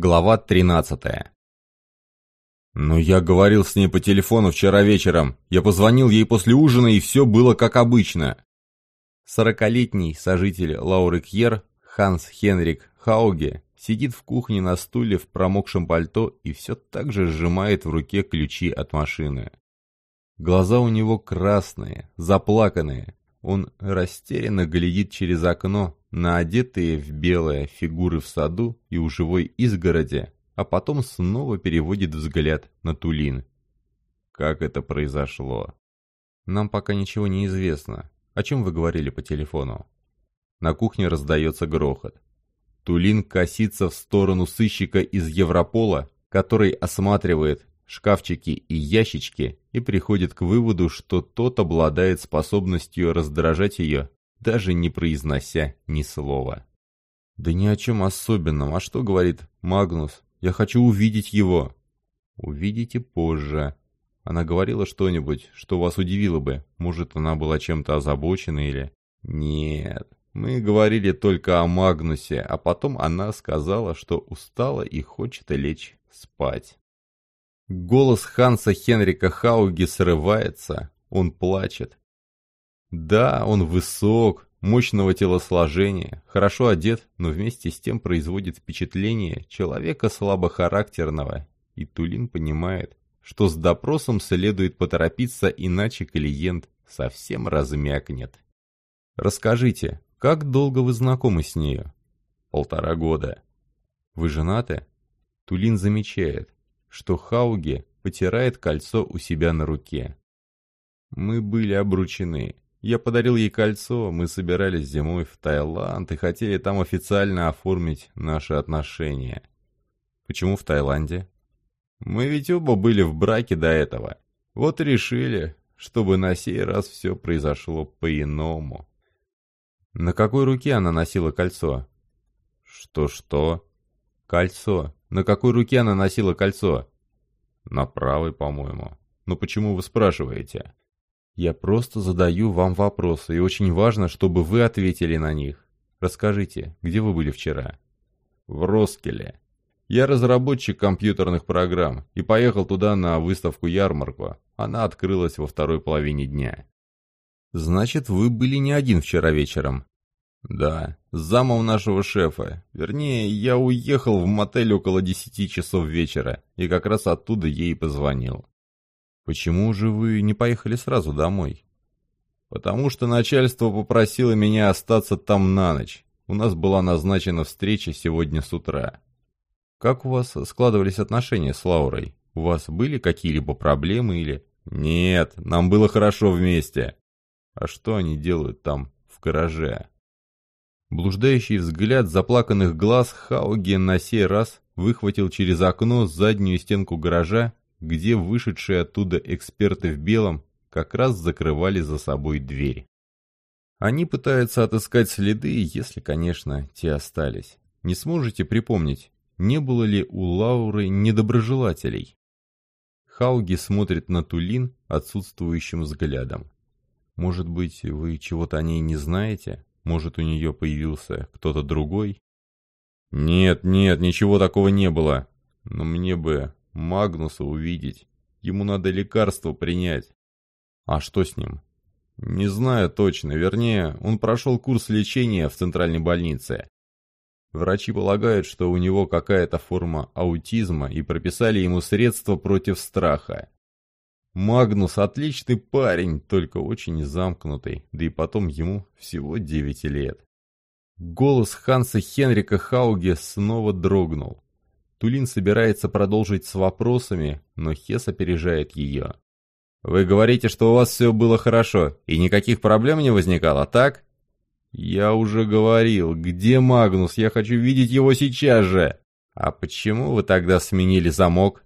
Глава 13 «Ну, я говорил с ней по телефону вчера вечером. Я позвонил ей после ужина, и все было как обычно». Сорокалетний сожитель Лауры Кьер, Ханс Хенрик Хауге, сидит в кухне на стуле в промокшем пальто и все так же сжимает в руке ключи от машины. Глаза у него красные, заплаканные. Он растерянно глядит через окно, на одетые в белое фигуры в саду и у живой изгороди, а потом снова переводит взгляд на Тулин. Как это произошло? Нам пока ничего не известно. О чем вы говорили по телефону? На кухне раздается грохот. Тулин косится в сторону сыщика из Европола, который осматривает шкафчики и ящички и приходит к выводу, что тот обладает способностью раздражать ее даже не произнося ни слова. «Да ни о чем особенном. А что говорит Магнус? Я хочу увидеть его». «Увидите позже». Она говорила что-нибудь, что вас удивило бы. Может, она была чем-то озабочена или... «Нет, мы говорили только о Магнусе, а потом она сказала, что устала и хочет лечь спать». Голос Ханса Хенрика Хауги срывается, он плачет. Да, он высок, мощного телосложения, хорошо одет, но вместе с тем производит впечатление человека слабохарактерного. И Тулин понимает, что с допросом следует поторопиться, иначе клиент совсем размякнет. Расскажите, как долго вы знакомы с нею? Полтора года. Вы женаты? Тулин замечает, что Хауге потирает кольцо у себя на руке. Мы были обручены. Я подарил ей кольцо, мы собирались зимой в Таиланд и хотели там официально оформить наши отношения. Почему в Таиланде? Мы ведь оба были в браке до этого. Вот решили, чтобы на сей раз все произошло по-иному. На какой руке она носила кольцо? Что-что? Кольцо. На какой руке она носила кольцо? На правой, по-моему. Но почему вы спрашиваете? Я просто задаю вам вопросы, и очень важно, чтобы вы ответили на них. Расскажите, где вы были вчера? В Роскеле. Я разработчик компьютерных программ и поехал туда на выставку-ярмарку. Она открылась во второй половине дня. Значит, вы были не один вчера вечером? Да, с замом нашего шефа. Вернее, я уехал в мотель около десяти часов вечера, и как раз оттуда ей позвонил. «Почему же вы не поехали сразу домой?» «Потому что начальство попросило меня остаться там на ночь. У нас была назначена встреча сегодня с утра». «Как у вас складывались отношения с Лаурой? У вас были какие-либо проблемы или...» «Нет, нам было хорошо вместе». «А что они делают там, в гараже?» Блуждающий взгляд заплаканных глаз Хауги на сей раз выхватил через окно заднюю стенку гаража где вышедшие оттуда эксперты в белом как раз закрывали за собой дверь. Они пытаются отыскать следы, если, конечно, те остались. Не сможете припомнить, не было ли у Лауры недоброжелателей? Хауги смотрит на Тулин отсутствующим взглядом. Может быть, вы чего-то о ней не знаете? Может, у нее появился кто-то другой? Нет, нет, ничего такого не было. Но мне бы Магнуса увидеть. Ему надо лекарство принять. А что с ним? Не знаю точно. Вернее, он прошел курс лечения в центральной больнице. Врачи полагают, что у него какая-то форма аутизма и прописали ему средства против страха. Магнус отличный парень, только очень замкнутый, да и потом ему всего 9 лет. Голос Ханса Хенрика Хауге снова дрогнул. Тулин собирается продолжить с вопросами, но Хес опережает ее. «Вы говорите, что у вас все было хорошо, и никаких проблем не возникало, так?» «Я уже говорил, где Магнус? Я хочу видеть его сейчас же!» «А почему вы тогда сменили замок?»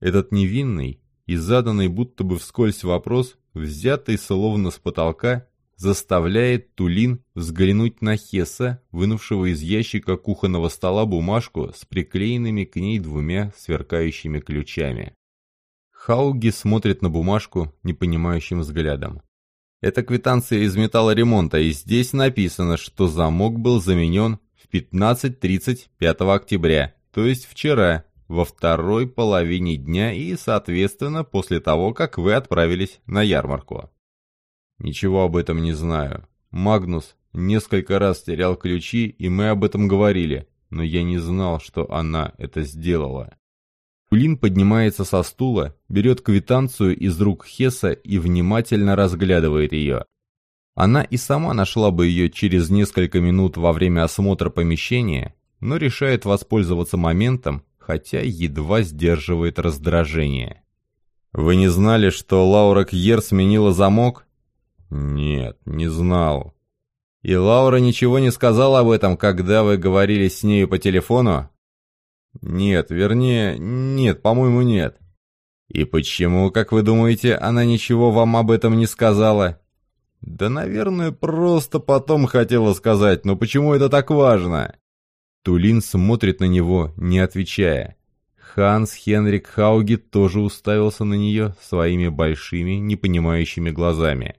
Этот невинный и заданный будто бы вскользь вопрос, взятый словно с потолка, заставляет Тулин взглянуть на Хесса, вынувшего из ящика кухонного стола бумажку с приклеенными к ней двумя сверкающими ключами. Хауги смотрит на бумажку непонимающим взглядом. Это квитанция из металлоремонта, и здесь написано, что замок был заменен в 15.30 5 октября, то есть вчера, во второй половине дня и, соответственно, после того, как вы отправились на ярмарку. Ничего об этом не знаю. Магнус несколько раз терял ключи, и мы об этом говорили, но я не знал, что она это сделала. Кулин поднимается со стула, берет квитанцию из рук Хесса и внимательно разглядывает ее. Она и сама нашла бы ее через несколько минут во время осмотра помещения, но решает воспользоваться моментом, хотя едва сдерживает раздражение. «Вы не знали, что Лаура Кьер сменила замок?» «Нет, не знал». «И Лаура ничего не сказала об этом, когда вы говорили с нею по телефону?» «Нет, вернее, нет, по-моему, нет». «И почему, как вы думаете, она ничего вам об этом не сказала?» «Да, наверное, просто потом хотела сказать, но почему это так важно?» Тулин смотрит на него, не отвечая. Ханс Хенрик Хауги тоже уставился на нее своими большими, непонимающими глазами.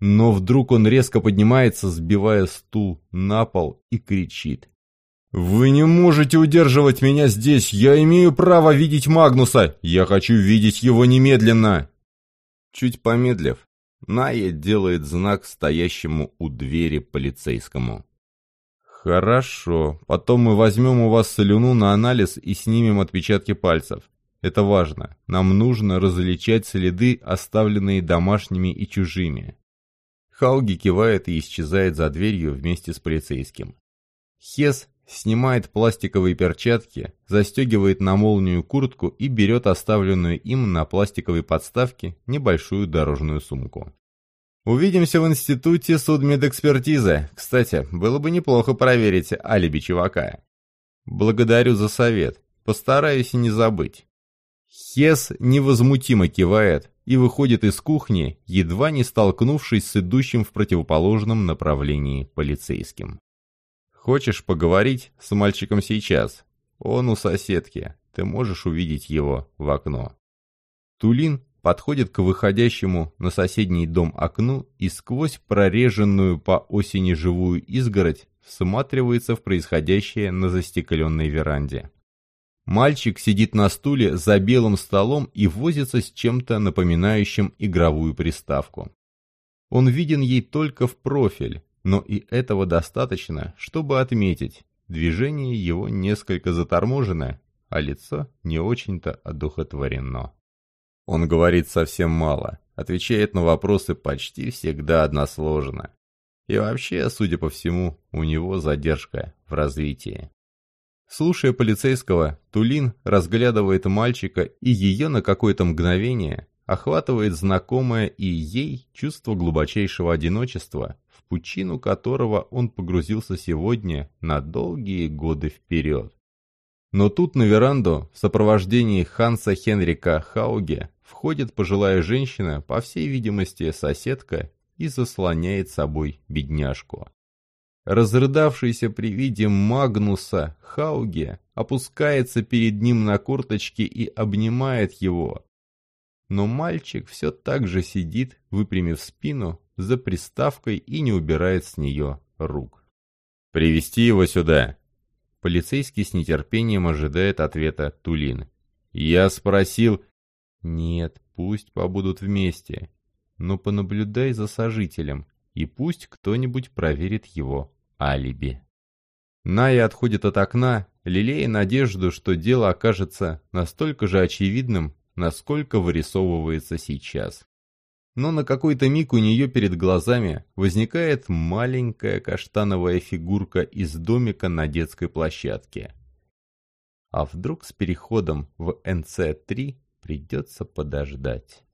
Но вдруг он резко поднимается, сбивая стул на пол и кричит. «Вы не можете удерживать меня здесь! Я имею право видеть Магнуса! Я хочу видеть его немедленно!» Чуть помедлив, Ная делает знак стоящему у двери полицейскому. «Хорошо. Потом мы возьмем у вас солюну на анализ и снимем отпечатки пальцев. Это важно. Нам нужно различать следы, оставленные домашними и чужими». Хауги кивает и исчезает за дверью вместе с полицейским. Хес Снимает пластиковые перчатки, застегивает на молнию куртку и берет оставленную им на пластиковой подставке небольшую дорожную сумку. «Увидимся в институте судмедэкспертизы. Кстати, было бы неплохо проверить алиби чувака. Благодарю за совет. Постараюсь не забыть». Хес невозмутимо кивает и выходит из кухни, едва не столкнувшись с идущим в противоположном направлении полицейским. Хочешь поговорить с мальчиком сейчас? Он у соседки. Ты можешь увидеть его в окно. Тулин подходит к выходящему на соседний дом окну и сквозь прореженную по осени живую изгородь всматривается в происходящее на застекленной веранде. Мальчик сидит на стуле за белым столом и возится с чем-то напоминающим игровую приставку. Он виден ей только в профиль, но и этого достаточно, чтобы отметить, движение его несколько заторможено, а лицо не очень-то одухотворено. Он говорит совсем мало, отвечает на вопросы почти всегда односложно. И вообще, судя по всему, у него задержка в развитии. Слушая полицейского, Тулин разглядывает мальчика и ее на какое-то мгновение охватывает знакомое и ей чувство глубочайшего одиночества, в пучину которого он погрузился сегодня на долгие годы вперед. Но тут на веранду в сопровождении Ханса Хенрика Хауге входит пожилая женщина, по всей видимости соседка, и заслоняет собой бедняжку. Разрыдавшийся при виде Магнуса Хауге опускается перед ним на корточки и обнимает его, но мальчик все так же сидит, выпрямив спину, за приставкой и не убирает с нее рук. «Привести его сюда!» Полицейский с нетерпением ожидает ответа Тулин. «Я спросил...» «Нет, пусть побудут вместе. Но понаблюдай за сожителем, и пусть кто-нибудь проверит его алиби». Ная отходит от окна, лелея надежду, что дело окажется настолько же очевидным, насколько вырисовывается сейчас. Но на какой-то миг у нее перед глазами возникает маленькая каштановая фигурка из домика на детской площадке. А вдруг с переходом в НЦ-3 придется подождать?